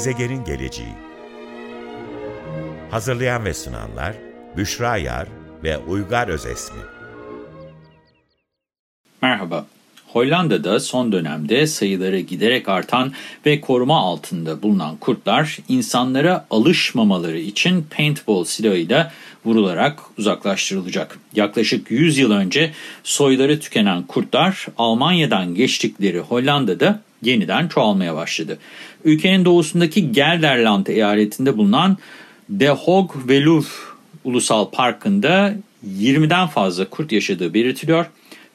Gezegenin geleceği Hazırlayan ve sunanlar Büşra Yar ve Uygar Özesmi Merhaba. Hollanda'da son dönemde sayıları giderek artan ve koruma altında bulunan kurtlar insanlara alışmamaları için paintball silahıyla vurularak uzaklaştırılacak. Yaklaşık 100 yıl önce soyları tükenen kurtlar Almanya'dan geçtikleri Hollanda'da yeniden çoğalmaya başladı. Ülkenin doğusundaki Gelderland eyaletinde bulunan De Hoog-Veluwe Ulusal Parkı'nda 20'den fazla kurt yaşadığı belirtiliyor.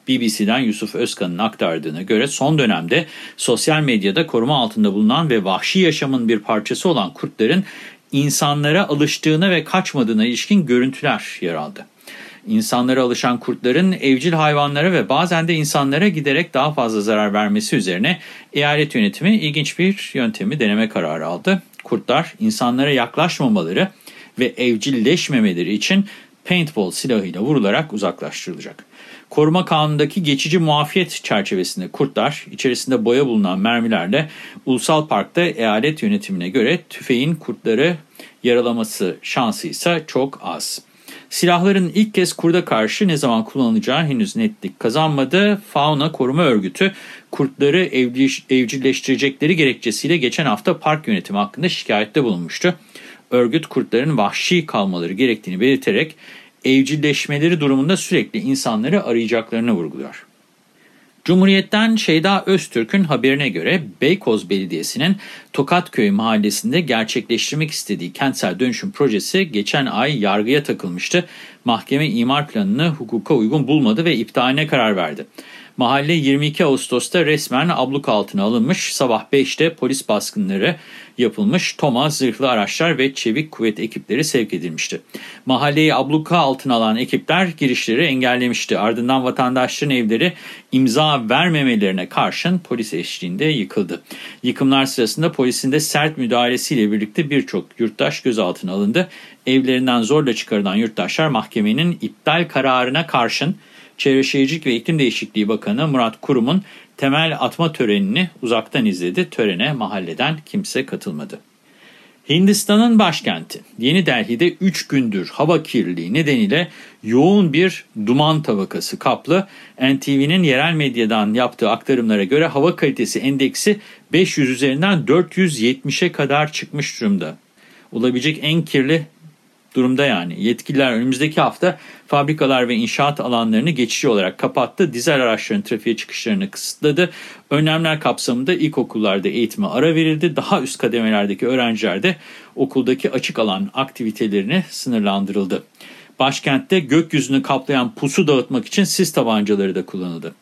BBC'den Yusuf Özkan'ın aktardığına göre son dönemde sosyal medyada koruma altında bulunan ve vahşi yaşamın bir parçası olan kurtların insanlara alıştığına ve kaçmadığına ilişkin görüntüler yer aldı. İnsanlara alışan kurtların evcil hayvanlara ve bazen de insanlara giderek daha fazla zarar vermesi üzerine eyalet yönetimi ilginç bir yöntemi deneme kararı aldı. Kurtlar insanlara yaklaşmamaları ve evcilleşmemeleri için paintball silahıyla vurularak uzaklaştırılacak. Koruma kanundaki geçici muafiyet çerçevesinde kurtlar içerisinde boya bulunan mermilerle Ulusal Park'ta eyalet yönetimine göre tüfeğin kurtları yaralaması şansı ise çok az. Silahların ilk kez kurda karşı ne zaman kullanılacağı henüz netlik kazanmadı. Fauna Koruma Örgütü kurtları evcilleştirecekleri gerekçesiyle geçen hafta park yönetimi hakkında şikayette bulunmuştu. Örgüt kurtların vahşi kalmaları gerektiğini belirterek evcilleşmeleri durumunda sürekli insanları arayacaklarını vurguluyor. Cumhuriyet'ten Şeyda Öztürk'ün haberine göre Beykoz Belediyesi'nin Tokatköy mahallesinde gerçekleştirmek istediği kentsel dönüşüm projesi geçen ay yargıya takılmıştı. Mahkeme imar planını hukuka uygun bulmadı ve iptaline karar verdi. Mahalle 22 Ağustos'ta resmen abluk altına alınmış. Sabah 5'te polis baskınları yapılmış. Toma, zırhlı araçlar ve çevik kuvvet ekipleri sevk edilmişti. Mahalleyi abluka altına alan ekipler girişleri engellemişti. Ardından vatandaşların evleri imza vermemelerine karşın polis eşliğinde yıkıldı. Yıkımlar sırasında polisin de sert müdahalesiyle birlikte birçok yurttaş gözaltına alındı. Evlerinden zorla çıkarılan yurttaşlar mahkemenin iptal kararına karşın Çevre Şehircilik ve İklim Değişikliği Bakanı Murat Kurum'un temel atma törenini uzaktan izledi. Törene mahalleden kimse katılmadı. Hindistan'ın başkenti Yeni Delhi'de 3 gündür hava kirliliği nedeniyle yoğun bir duman tabakası kaplı. NTV'nin yerel medyadan yaptığı aktarımlara göre hava kalitesi endeksi 500 üzerinden 470'e kadar çıkmış durumda. Olabilecek en kirli durumda yani. Yetkililer önümüzdeki hafta fabrikalar ve inşaat alanlarını geçici olarak kapattı. Dizel araçların trafiğe çıkışlarını kısıtladı. Önlemler kapsamında ilkokullarda eğitime ara verildi. Daha üst kademelerdeki öğrenciler de okuldaki açık alan aktivitelerini sınırlandırıldı. Başkentte gökyüzünü kaplayan pusu dağıtmak için sis tabancaları da kullanıldı.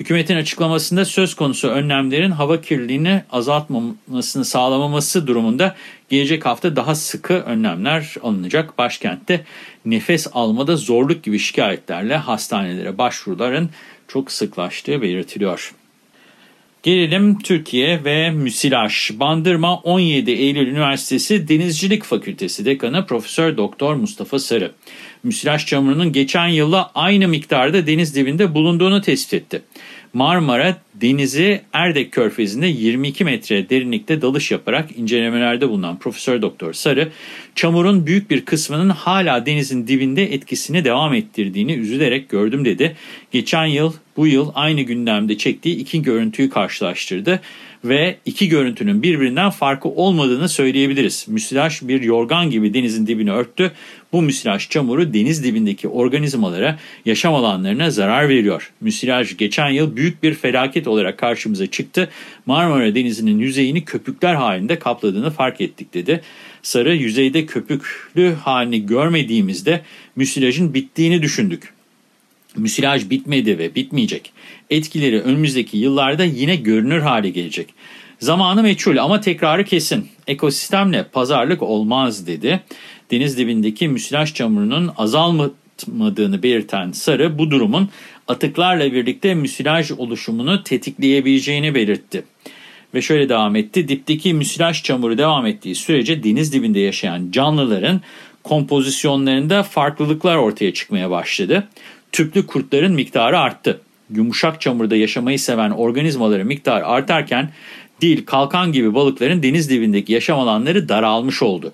Hükümetin açıklamasında söz konusu önlemlerin hava kirliliğini azaltmamasını sağlamaması durumunda gelecek hafta daha sıkı önlemler alınacak. Başkentte nefes almada zorluk gibi şikayetlerle hastanelere başvuruların çok sıklaştığı belirtiliyor. Gelelim Türkiye ve müsilaj. Bandırma 17 Eylül Üniversitesi Denizcilik Fakültesi Dekanı Profesör Doktor Mustafa Sarı. Müsilaj çamurunun geçen yılla aynı miktarda deniz dibinde bulunduğunu tespit etti. Marmara Denizi Erdek Körfezi'nde 22 metre derinlikte dalış yaparak incelemelerde bulunan Profesör Doktor Sarı, çamurun büyük bir kısmının hala denizin dibinde etkisini devam ettirdiğini üzülerek gördüm dedi. Geçen yıl bu yıl aynı gündemde çektiği iki görüntüyü karşılaştırdı ve iki görüntünün birbirinden farkı olmadığını söyleyebiliriz. Müsilaj bir yorgan gibi denizin dibini örttü. Bu müsilaj çamuru deniz dibindeki organizmalara, yaşam alanlarına zarar veriyor. Müsilaj geçen yıl büyük bir felaket olarak karşımıza çıktı. Marmara Denizi'nin yüzeyini köpükler halinde kapladığını fark ettik dedi. Sarı yüzeyde köpüklü halini görmediğimizde müsilajın bittiğini düşündük. Müsilaj bitmedi ve bitmeyecek. Etkileri önümüzdeki yıllarda yine görünür hale gelecek. Zamanı meçhul ama tekrarı kesin. Ekosistemle pazarlık olmaz dedi. Deniz dibindeki müsilaj çamurunun azalmadığını belirten Sarı bu durumun atıklarla birlikte müsilaj oluşumunu tetikleyebileceğini belirtti. Ve şöyle devam etti. Dipteki müsilaj çamuru devam ettiği sürece deniz dibinde yaşayan canlıların kompozisyonlarında farklılıklar ortaya çıkmaya başladı tüplü kurtların miktarı arttı. Yumuşak çamurda yaşamayı seven organizmaların miktarı artarken Dil, kalkan gibi balıkların deniz dibindeki yaşam alanları daralmış oldu.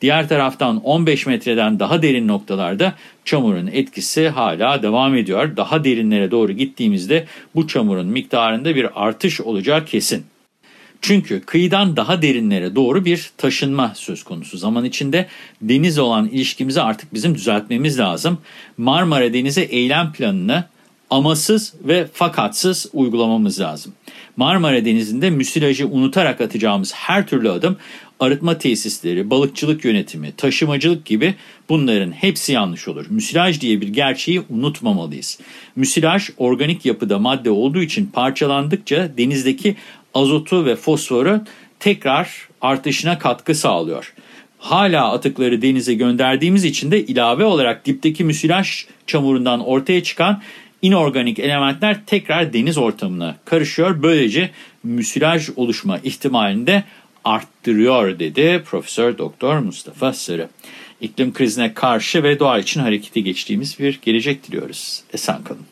Diğer taraftan 15 metreden daha derin noktalarda çamurun etkisi hala devam ediyor. Daha derinlere doğru gittiğimizde bu çamurun miktarında bir artış olacağı kesin. Çünkü kıyıdan daha derinlere doğru bir taşınma söz konusu. Zaman içinde deniz olan ilişkimizi artık bizim düzeltmemiz lazım. Marmara Denizi eylem planını amasız ve fakatsız uygulamamız lazım. Marmara Denizi'nde müsilajı unutarak atacağımız her türlü adım arıtma tesisleri, balıkçılık yönetimi, taşımacılık gibi bunların hepsi yanlış olur. Müsilaj diye bir gerçeği unutmamalıyız. Müsilaj organik yapıda madde olduğu için parçalandıkça denizdeki azotu ve fosforu tekrar artışına katkı sağlıyor. Hala atıkları denize gönderdiğimiz için de ilave olarak dipteki müsilaj çamurundan ortaya çıkan inorganik elementler tekrar deniz ortamına karışıyor. Böylece müsilaj oluşma ihtimalini de arttırıyor dedi Profesör Doktor Mustafa Sarı. İklim krizine karşı ve doğa için harekete geçtiğimiz bir gelecek diliyoruz. Esen kalın.